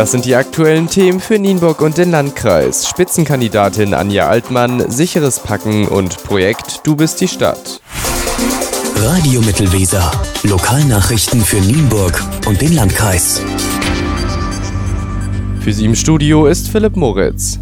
Das sind die aktuellen Themen für Nienburg und den Landkreis. Spitzenkandidatin Anja Altmann, sicheres Packen und Projekt Du bist die Stadt. Radio Mittelweser. Lokalnachrichten für Nienburg und den Landkreis. Für Sie im Studio ist Philipp Moritz.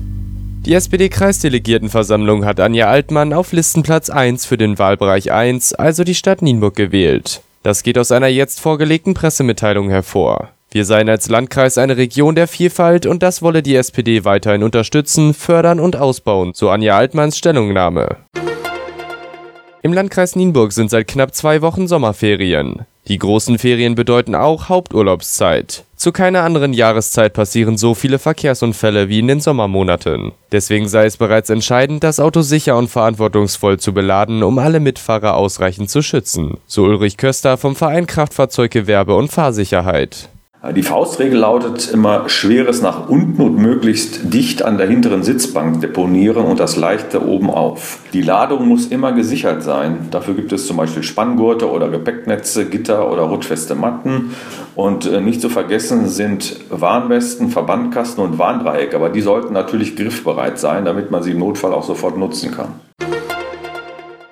Die SPD-Kreisdelegiertenversammlung hat Anja Altmann auf Listenplatz 1 für den Wahlbereich 1, also die Stadt Nienburg, gewählt. Das geht aus einer jetzt vorgelegten Pressemitteilung hervor. Wir seien als Landkreis eine Region der Vielfalt und das wolle die SPD weiterhin unterstützen, fördern und ausbauen, so Anja Altmanns Stellungnahme. Im Landkreis Nienburg sind seit knapp zwei Wochen Sommerferien. Die großen Ferien bedeuten auch Haupturlaubszeit. Zu keiner anderen Jahreszeit passieren so viele Verkehrsunfälle wie in den Sommermonaten. Deswegen sei es bereits entscheidend, das Auto sicher und verantwortungsvoll zu beladen, um alle Mitfahrer ausreichend zu schützen, so Ulrich Köster vom Verein Kraftfahrzeuggewerbe und Fahrsicherheit. Äh, die Faustregel lautet immer Schweres nach unten und möglichst dicht an der hinteren Sitzbank deponieren und das Leichte oben auf. Die Ladung muss immer gesichert sein. Dafür gibt es zum Beispiel Spanngurte oder Gepäcknetze, Gitter oder rutschfeste Matten. Und äh, nicht zu vergessen sind Warnwesten, Verbandkasten und Warndreiecke, aber die sollten natürlich griffbereit sein, damit man sie im Notfall auch sofort nutzen kann.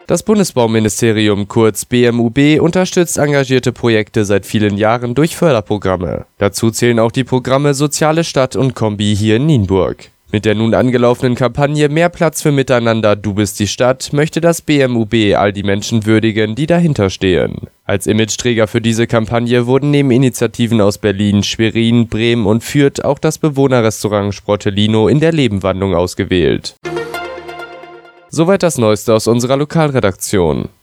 Das Bundesbauministerium kurz BMUB unterstützt engagierte Projekte seit vielen Jahren durch Förderprogramme. Dazu zählen auch die Programme Soziale Stadt und Kombi hier in Nienburg. Mit der nun angelaufenen Kampagne Mehr Platz für Miteinander, du bist die Stadt, möchte das BMUB all die Menschen würdigen, die dahinter stehen. Als Imageträger für diese Kampagne wurden neben Initiativen aus Berlin, Schwerin, Bremen und Fürth auch das Bewohnerrestaurant Sprottelino in der Lebenwandlung ausgewählt. Soweit das Neueste aus unserer Lokalredaktion.